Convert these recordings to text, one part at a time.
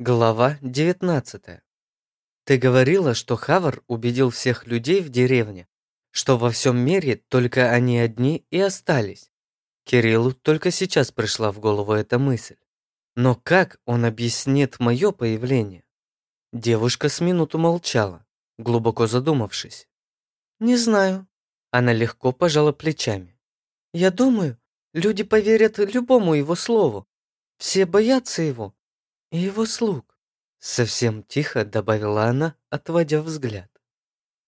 Глава 19. Ты говорила, что Хавар убедил всех людей в деревне, что во всем мире только они одни и остались. Кириллу только сейчас пришла в голову эта мысль. Но как он объяснит мое появление? Девушка с минуту молчала, глубоко задумавшись. «Не знаю». Она легко пожала плечами. «Я думаю, люди поверят любому его слову. Все боятся его, и его слуг», — совсем тихо добавила она, отводя взгляд.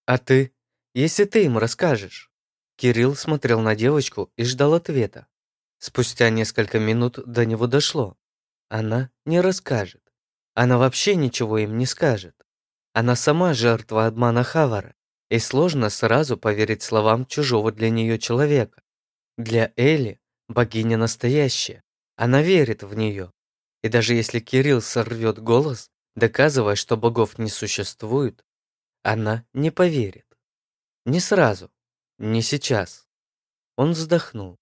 «А ты? Если ты им расскажешь?» Кирилл смотрел на девочку и ждал ответа. Спустя несколько минут до него дошло. Она не расскажет. Она вообще ничего им не скажет. Она сама жертва обмана Хавара, и сложно сразу поверить словам чужого для нее человека. Для Эли богиня настоящая. Она верит в нее, и даже если Кирилл сорвет голос, доказывая, что богов не существует, она не поверит. Не сразу, не сейчас. Он вздохнул.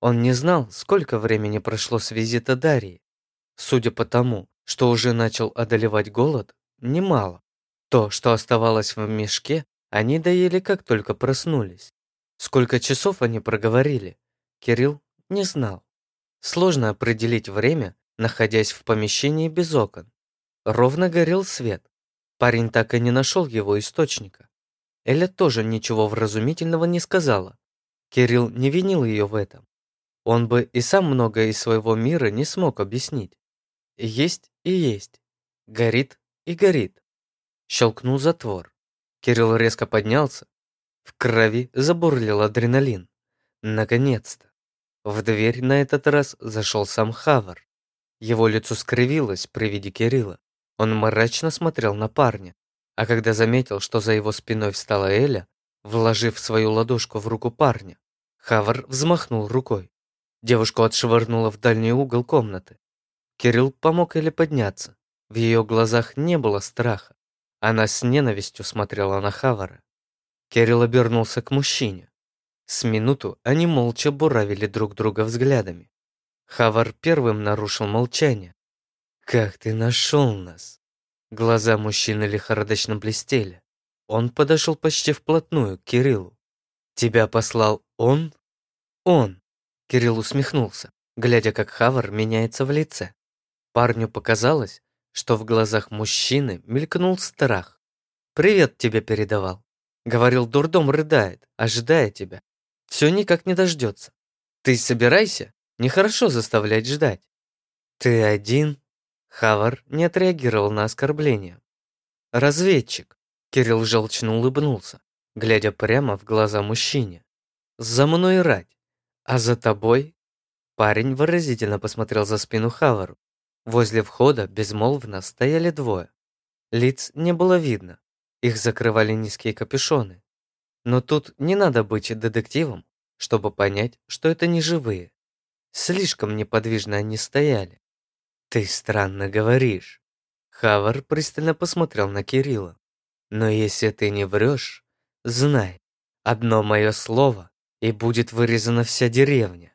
Он не знал, сколько времени прошло с визита Дарьи. Судя по тому, что уже начал одолевать голод, немало. То, что оставалось в мешке, они доели, как только проснулись. Сколько часов они проговорили, Кирилл не знал. Сложно определить время, находясь в помещении без окон. Ровно горел свет. Парень так и не нашел его источника. Эля тоже ничего вразумительного не сказала. Кирилл не винил ее в этом. Он бы и сам многое из своего мира не смог объяснить. Есть и есть. Горит и горит. Щелкнул затвор. Кирилл резко поднялся. В крови забурлил адреналин. Наконец-то. В дверь на этот раз зашел сам Хавар. Его лицо скривилось при виде Кирилла. Он мрачно смотрел на парня, а когда заметил, что за его спиной встала Эля, вложив свою ладошку в руку парня, Хавар взмахнул рукой. Девушку отшвырнуло в дальний угол комнаты. Кирилл помог Эле подняться. В ее глазах не было страха. Она с ненавистью смотрела на Хавара. Кирилл обернулся к мужчине. С минуту они молча буравили друг друга взглядами. Хавар первым нарушил молчание. «Как ты нашел нас?» Глаза мужчины лихорадочно блестели. Он подошел почти вплотную к Кириллу. «Тебя послал он?» «Он!» Кирилл усмехнулся, глядя, как Хавар меняется в лице. Парню показалось, что в глазах мужчины мелькнул страх. «Привет тебе передавал». Говорил, дурдом рыдает, ожидая тебя. Все никак не дождется. Ты собирайся Нехорошо заставлять ждать. Ты один? Хавар не отреагировал на оскорбление. Разведчик. Кирилл желчно улыбнулся, глядя прямо в глаза мужчине. За мной рать, а за тобой? Парень выразительно посмотрел за спину Хавару. Возле входа безмолвно стояли двое. Лиц не было видно, их закрывали низкие капюшоны. Но тут не надо быть детективом, чтобы понять, что это не живые. Слишком неподвижно они стояли. «Ты странно говоришь». Хавар пристально посмотрел на Кирилла. «Но если ты не врешь, знай, одно мое слово, и будет вырезана вся деревня».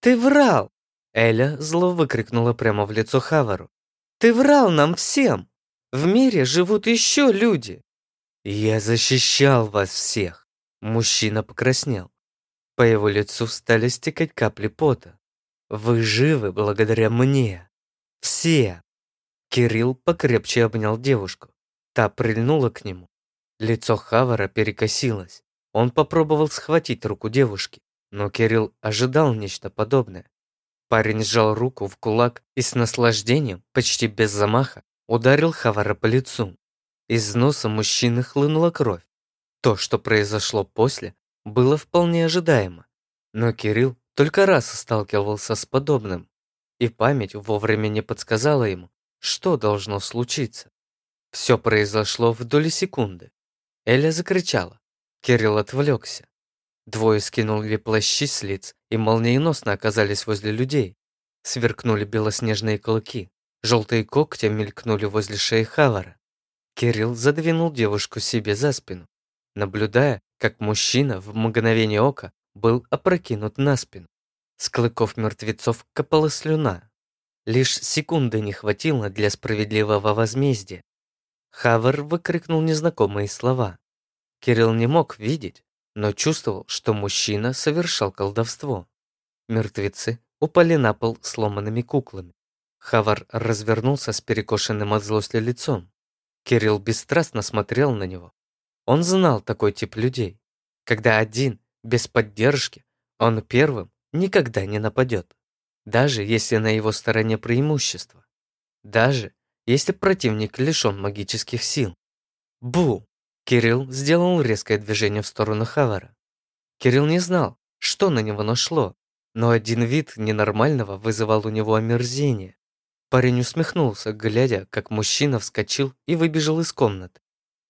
«Ты врал!» Эля зло выкрикнула прямо в лицо Хавару. «Ты врал нам всем! В мире живут еще люди!» «Я защищал вас всех!» Мужчина покраснел. По его лицу стали стекать капли пота. Вы живы благодаря мне. Все. Кирилл покрепче обнял девушку. Та прильнула к нему. Лицо Хавара перекосилось. Он попробовал схватить руку девушки, но Кирилл ожидал нечто подобное. Парень сжал руку в кулак и с наслаждением, почти без замаха, ударил Хавара по лицу. Из носа мужчины хлынула кровь. То, что произошло после, было вполне ожидаемо. Но Кирилл только раз сталкивался с подобным, и память вовремя не подсказала ему, что должно случиться. Все произошло в доли секунды. Эля закричала. Кирилл отвлекся. Двое скинули плащи с лиц и молниеносно оказались возле людей. Сверкнули белоснежные клыки. Желтые когти мелькнули возле шеи Хавара. Кирилл задвинул девушку себе за спину, наблюдая, как мужчина в мгновение ока был опрокинут на спину. С клыков мертвецов капала слюна. Лишь секунды не хватило для справедливого возмездия. Хавар выкрикнул незнакомые слова. Кирилл не мог видеть, но чувствовал, что мужчина совершал колдовство. Мертвецы упали на пол сломанными куклами. Хавар развернулся с перекошенным от злости лицом. Кирилл бесстрастно смотрел на него. Он знал такой тип людей. Когда один, без поддержки, он первым никогда не нападет. Даже если на его стороне преимущество. Даже если противник лишен магических сил. Бу! Кирилл сделал резкое движение в сторону Хавара. Кирилл не знал, что на него нашло, но один вид ненормального вызывал у него омерзение. Парень усмехнулся, глядя, как мужчина вскочил и выбежал из комнаты.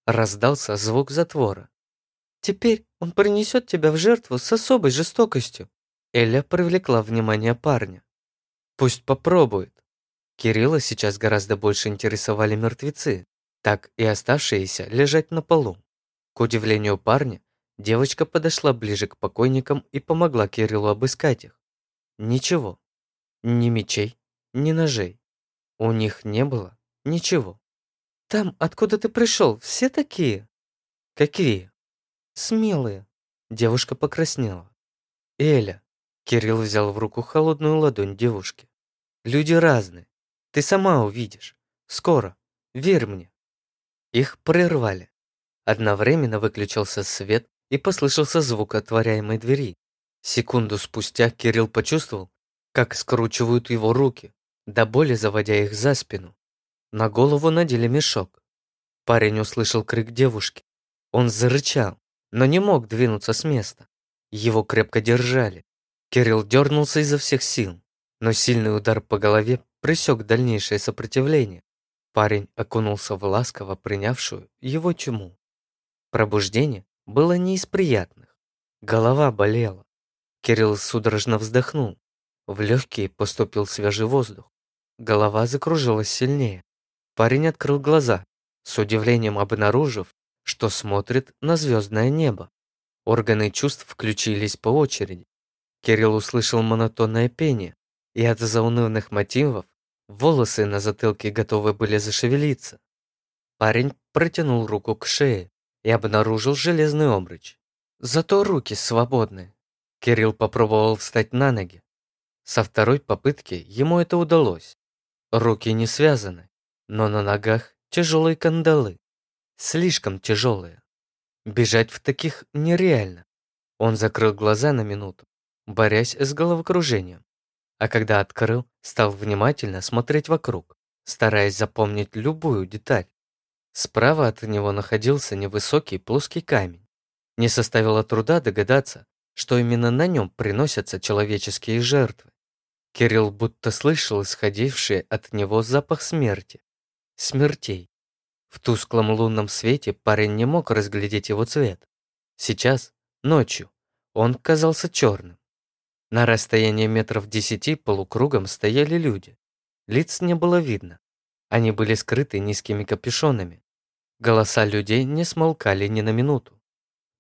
Раздался звук затвора. «Теперь он принесет тебя в жертву с особой жестокостью». Эля привлекла внимание парня. «Пусть попробует». Кирилла сейчас гораздо больше интересовали мертвецы, так и оставшиеся лежать на полу. К удивлению парня, девочка подошла ближе к покойникам и помогла Кириллу обыскать их. Ничего. Ни мечей, ни ножей. У них не было ничего. «Там, откуда ты пришел, все такие?» «Какие?» «Смелые». Девушка покраснела. «Эля». Кирилл взял в руку холодную ладонь девушки. «Люди разные. Ты сама увидишь. Скоро. Верь мне». Их прервали. Одновременно выключился свет и послышался звук отворяемой двери. Секунду спустя Кирилл почувствовал, как скручивают его руки, до боли заводя их за спину. На голову надели мешок. Парень услышал крик девушки. Он зарычал, но не мог двинуться с места. Его крепко держали. Кирилл дернулся изо всех сил, но сильный удар по голове пресек дальнейшее сопротивление. Парень окунулся в ласково принявшую его чуму. Пробуждение было не из приятных. Голова болела. Кирилл судорожно вздохнул. В легкие поступил свежий воздух. Голова закружилась сильнее. Парень открыл глаза, с удивлением обнаружив, что смотрит на звездное небо. Органы чувств включились по очереди. Кирилл услышал монотонное пение, и от заунывных мотивов Волосы на затылке готовы были зашевелиться. Парень протянул руку к шее и обнаружил железный обруч. Зато руки свободны. Кирилл попробовал встать на ноги. Со второй попытки ему это удалось. Руки не связаны, но на ногах тяжелые кандалы. Слишком тяжелые. Бежать в таких нереально. Он закрыл глаза на минуту, борясь с головокружением а когда открыл, стал внимательно смотреть вокруг, стараясь запомнить любую деталь. Справа от него находился невысокий плоский камень. Не составило труда догадаться, что именно на нем приносятся человеческие жертвы. Кирилл будто слышал исходивший от него запах смерти. Смертей. В тусклом лунном свете парень не мог разглядеть его цвет. Сейчас, ночью, он казался черным. На расстоянии метров десяти полукругом стояли люди. Лиц не было видно. Они были скрыты низкими капюшонами. Голоса людей не смолкали ни на минуту.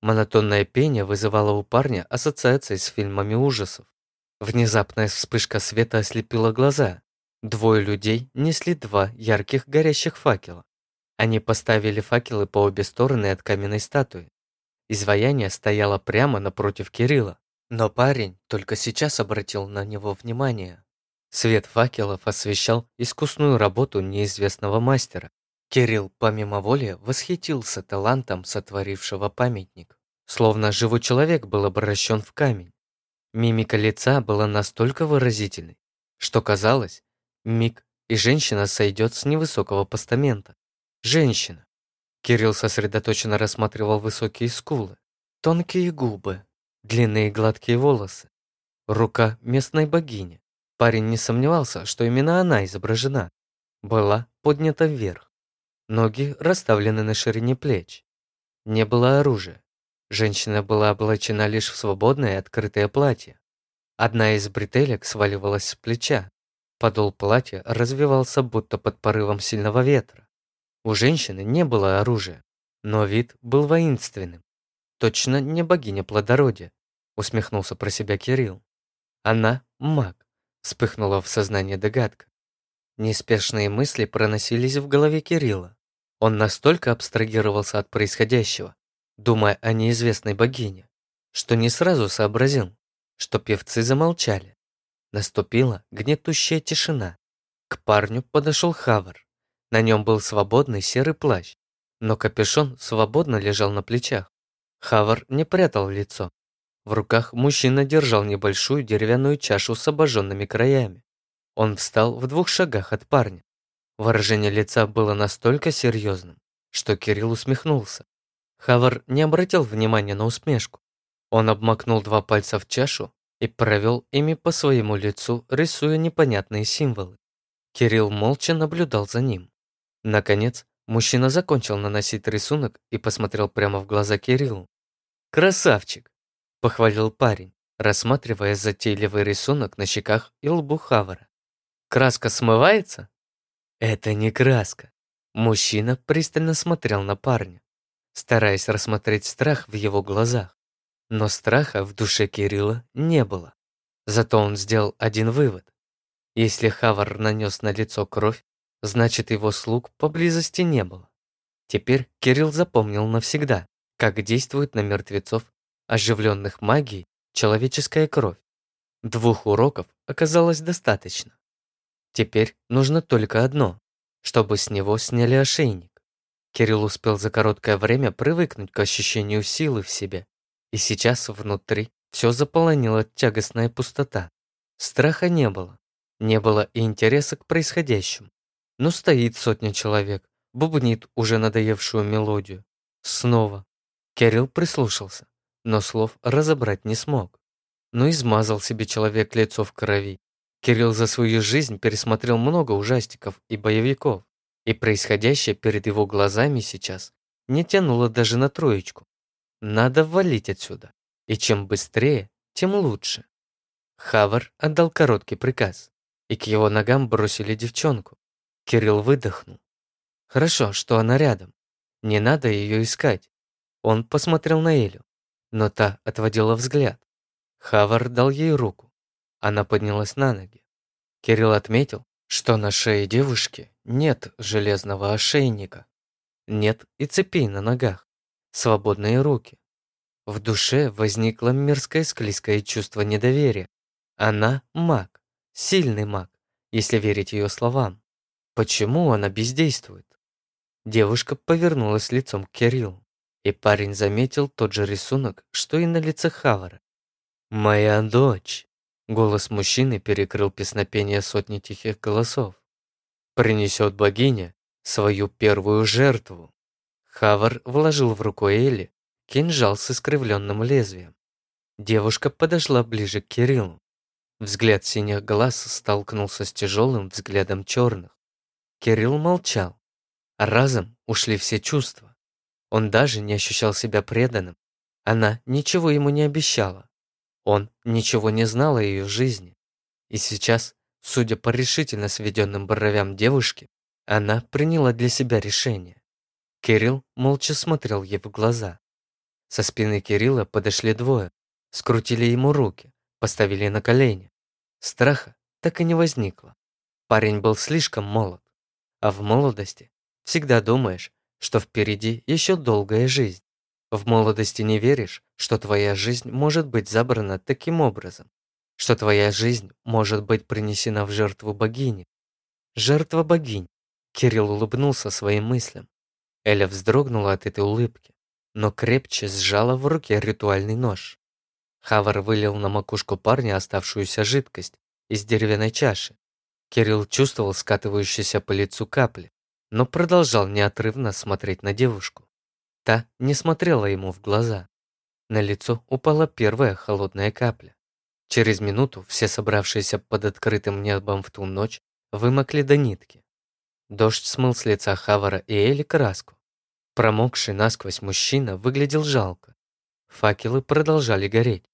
Монотонное пение вызывало у парня ассоциации с фильмами ужасов. Внезапная вспышка света ослепила глаза. Двое людей несли два ярких горящих факела. Они поставили факелы по обе стороны от каменной статуи. Изваяние стояло прямо напротив Кирилла. Но парень только сейчас обратил на него внимание. Свет факелов освещал искусную работу неизвестного мастера. Кирилл, помимо воли, восхитился талантом сотворившего памятник. Словно живой человек был обращен в камень. Мимика лица была настолько выразительной, что казалось, миг и женщина сойдет с невысокого постамента. Женщина. Кирилл сосредоточенно рассматривал высокие скулы, тонкие губы, длинные гладкие волосы, рука местной богини. Парень не сомневался, что именно она изображена. Была поднята вверх. Ноги расставлены на ширине плеч. Не было оружия. Женщина была облачена лишь в свободное открытое платье. Одна из бретелек сваливалась с плеча. Подол платья развивался будто под порывом сильного ветра. У женщины не было оружия, но вид был воинственным. Точно не богиня плодородия усмехнулся про себя Кирилл. Она маг, вспыхнула в сознании догадка. Неспешные мысли проносились в голове Кирилла. Он настолько абстрагировался от происходящего, думая о неизвестной богине, что не сразу сообразил, что певцы замолчали. Наступила гнетущая тишина. К парню подошел Хавар. На нем был свободный серый плащ, но капюшон свободно лежал на плечах. Хавар не прятал лицо. В руках мужчина держал небольшую деревянную чашу с обожженными краями. Он встал в двух шагах от парня. Выражение лица было настолько серьезным, что Кирилл усмехнулся. Хавар не обратил внимания на усмешку. Он обмакнул два пальца в чашу и провел ими по своему лицу, рисуя непонятные символы. Кирилл молча наблюдал за ним. Наконец, мужчина закончил наносить рисунок и посмотрел прямо в глаза Кириллу. «Красавчик!» – похвалил парень, рассматривая затейливый рисунок на щеках и лбу Хавара. «Краска смывается?» «Это не краска». Мужчина пристально смотрел на парня, стараясь рассмотреть страх в его глазах. Но страха в душе Кирилла не было. Зато он сделал один вывод. Если Хавар нанес на лицо кровь, значит его слуг поблизости не было. Теперь Кирилл запомнил навсегда, как действует на мертвецов, оживленных магией, человеческая кровь. Двух уроков оказалось достаточно. Теперь нужно только одно, чтобы с него сняли ошейник. Кирилл успел за короткое время привыкнуть к ощущению силы в себе и сейчас внутри все заполонила тягостная пустота. Страха не было. Не было и интереса к происходящему. Ну стоит сотня человек, бубнит уже надоевшую мелодию. Снова. Кирилл прислушался, но слов разобрать не смог. Ну измазал себе человек лицо в крови. Кирилл за свою жизнь пересмотрел много ужастиков и боевиков, и происходящее перед его глазами сейчас не тянуло даже на троечку. Надо валить отсюда. И чем быстрее, тем лучше. Хавар отдал короткий приказ, и к его ногам бросили девчонку. Кирилл выдохнул. Хорошо, что она рядом. Не надо ее искать. Он посмотрел на Элю, но та отводила взгляд. Хавар дал ей руку. Она поднялась на ноги. Кирилл отметил, что на шее девушки нет железного ошейника. Нет и цепей на ногах свободные руки. В душе возникло мерзкое склизкое чувство недоверия. Она маг, сильный маг, если верить ее словам. Почему она бездействует? Девушка повернулась лицом к Кириллу, и парень заметил тот же рисунок, что и на лице Хавара. «Моя дочь!» Голос мужчины перекрыл песнопение сотни тихих голосов. «Принесет богиня свою первую жертву». Хавар вложил в руку Элли кинжал с искривленным лезвием. Девушка подошла ближе к Кириллу. Взгляд синих глаз столкнулся с тяжелым взглядом черных. Кирилл молчал. Разом ушли все чувства. Он даже не ощущал себя преданным. Она ничего ему не обещала. Он ничего не знал о ее жизни. И сейчас, судя по решительно сведенным бровям девушки, она приняла для себя решение. Кирилл молча смотрел ей в глаза. Со спины Кирилла подошли двое, скрутили ему руки, поставили на колени. Страха так и не возникло. Парень был слишком молод. А в молодости всегда думаешь, что впереди еще долгая жизнь. В молодости не веришь, что твоя жизнь может быть забрана таким образом, что твоя жизнь может быть принесена в жертву богини. Жертва богинь. Кирилл улыбнулся своим мыслям. Эля вздрогнула от этой улыбки, но крепче сжала в руке ритуальный нож. Хавар вылил на макушку парня оставшуюся жидкость из деревянной чаши. Кирилл чувствовал скатывающиеся по лицу капли, но продолжал неотрывно смотреть на девушку. Та не смотрела ему в глаза. На лицо упала первая холодная капля. Через минуту все собравшиеся под открытым небом в ту ночь вымокли до нитки. Дождь смыл с лица Хавара и Эли краску. Промокший насквозь мужчина выглядел жалко. Факелы продолжали гореть.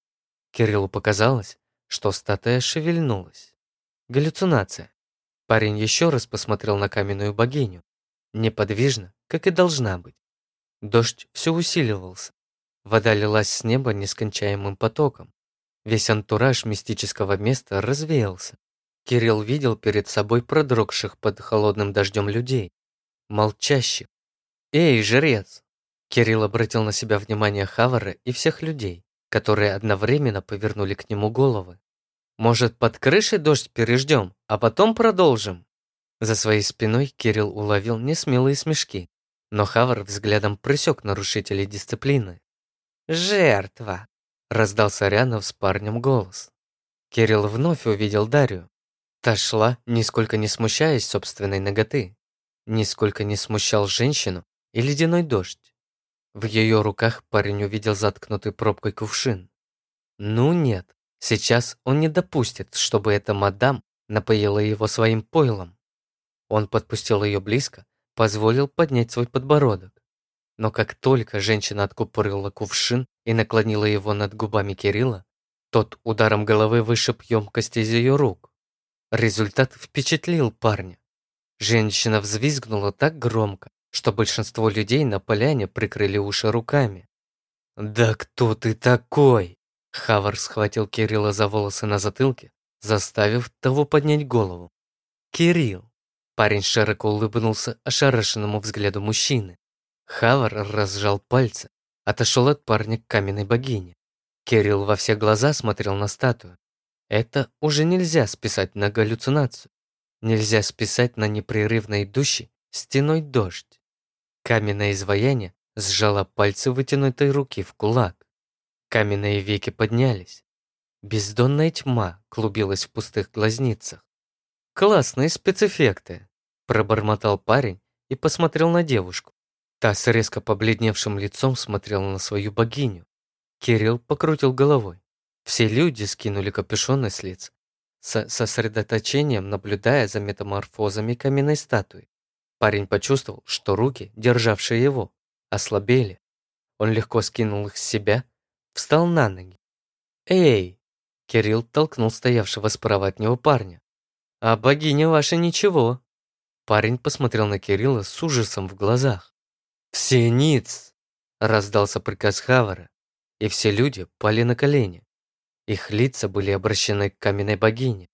Кириллу показалось, что статуя шевельнулась. Галлюцинация. Парень еще раз посмотрел на каменную богиню. Неподвижно, как и должна быть. Дождь все усиливался. Вода лилась с неба нескончаемым потоком. Весь антураж мистического места развеялся. Кирилл видел перед собой продрогших под холодным дождем людей, молчащих. «Эй, жрец!» Кирилл обратил на себя внимание Хавара и всех людей, которые одновременно повернули к нему головы. «Может, под крышей дождь переждем, а потом продолжим?» За своей спиной Кирилл уловил несмелые смешки, но Хавар взглядом присек нарушителей дисциплины. «Жертва!» – раздался рядом с парнем голос. Кирилл вновь увидел Дарью. Та шла, нисколько не смущаясь собственной ноготы. Нисколько не смущал женщину и ледяной дождь. В ее руках парень увидел заткнутый пробкой кувшин. Ну нет, сейчас он не допустит, чтобы эта мадам напоила его своим пойлом. Он подпустил ее близко, позволил поднять свой подбородок. Но как только женщина откупорила кувшин и наклонила его над губами Кирилла, тот ударом головы вышиб емкость из ее рук. Результат впечатлил парня. Женщина взвизгнула так громко, что большинство людей на поляне прикрыли уши руками. «Да кто ты такой?» Хавар схватил Кирилла за волосы на затылке, заставив того поднять голову. «Кирилл!» Парень широко улыбнулся ошарашенному взгляду мужчины. Хавар разжал пальцы, отошел от парня к каменной богине. Кирилл во все глаза смотрел на статую. Это уже нельзя списать на галлюцинацию. Нельзя списать на непрерывно идущий стеной дождь. Каменное изваяние сжало пальцы вытянутой руки в кулак. Каменные веки поднялись. Бездонная тьма клубилась в пустых глазницах. «Классные спецэффекты!» – пробормотал парень и посмотрел на девушку. Та с резко побледневшим лицом смотрела на свою богиню. Кирилл покрутил головой. Все люди скинули капюшоны с лиц, с сосредоточением наблюдая за метаморфозами каменной статуи. Парень почувствовал, что руки, державшие его, ослабели. Он легко скинул их с себя, встал на ноги. «Эй!» Кирилл толкнул стоявшего справа от него парня. «А богиня ваша ничего». Парень посмотрел на Кирилла с ужасом в глазах. «Все ниц!» – раздался приказ Хавара, и все люди пали на колени. Их лица были обращены к каменной богине.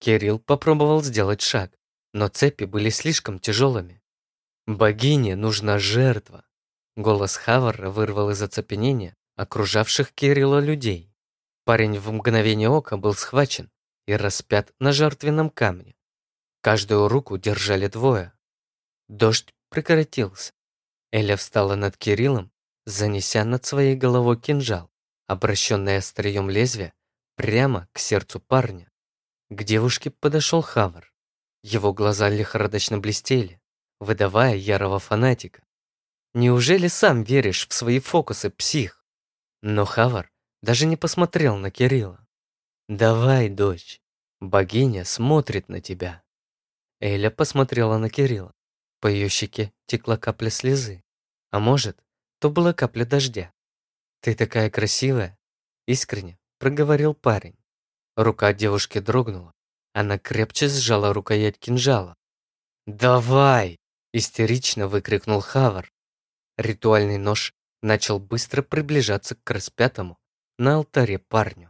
Кирилл попробовал сделать шаг, но цепи были слишком тяжелыми. «Богине нужна жертва!» Голос Хавара вырвал из оцепенения окружавших Кирилла людей. Парень в мгновение ока был схвачен и распят на жертвенном камне. Каждую руку держали двое. Дождь прекратился. Эля встала над Кириллом, занеся над своей головой кинжал, обращенный острием лезвия прямо к сердцу парня. К девушке подошел Хавар. Его глаза лихорадочно блестели, выдавая ярого фанатика. «Неужели сам веришь в свои фокусы, псих?» Но Хавар даже не посмотрел на Кирилла. «Давай, дочь, богиня смотрит на тебя». Эля посмотрела на Кирилла. По ее щеке текла капля слезы. А может, то была капля дождя. «Ты такая красивая!» Искренне проговорил парень. Рука девушки дрогнула. Она крепче сжала рукоять кинжала. «Давай!» – истерично выкрикнул Хавар. Ритуальный нож начал быстро приближаться к распятому на алтаре парню.